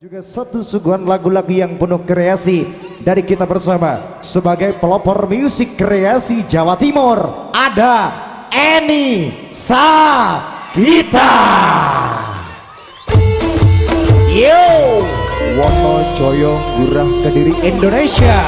Juga satu suguhan lagu-lagu yang penuh kreasi dari kita bersama sebagai pelopor musik kreasi Jawa Timur ada Eni Sakita. Yo, Wonojoyo Gurah Kediri Indonesia.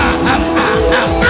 ah, ah, ah, ah.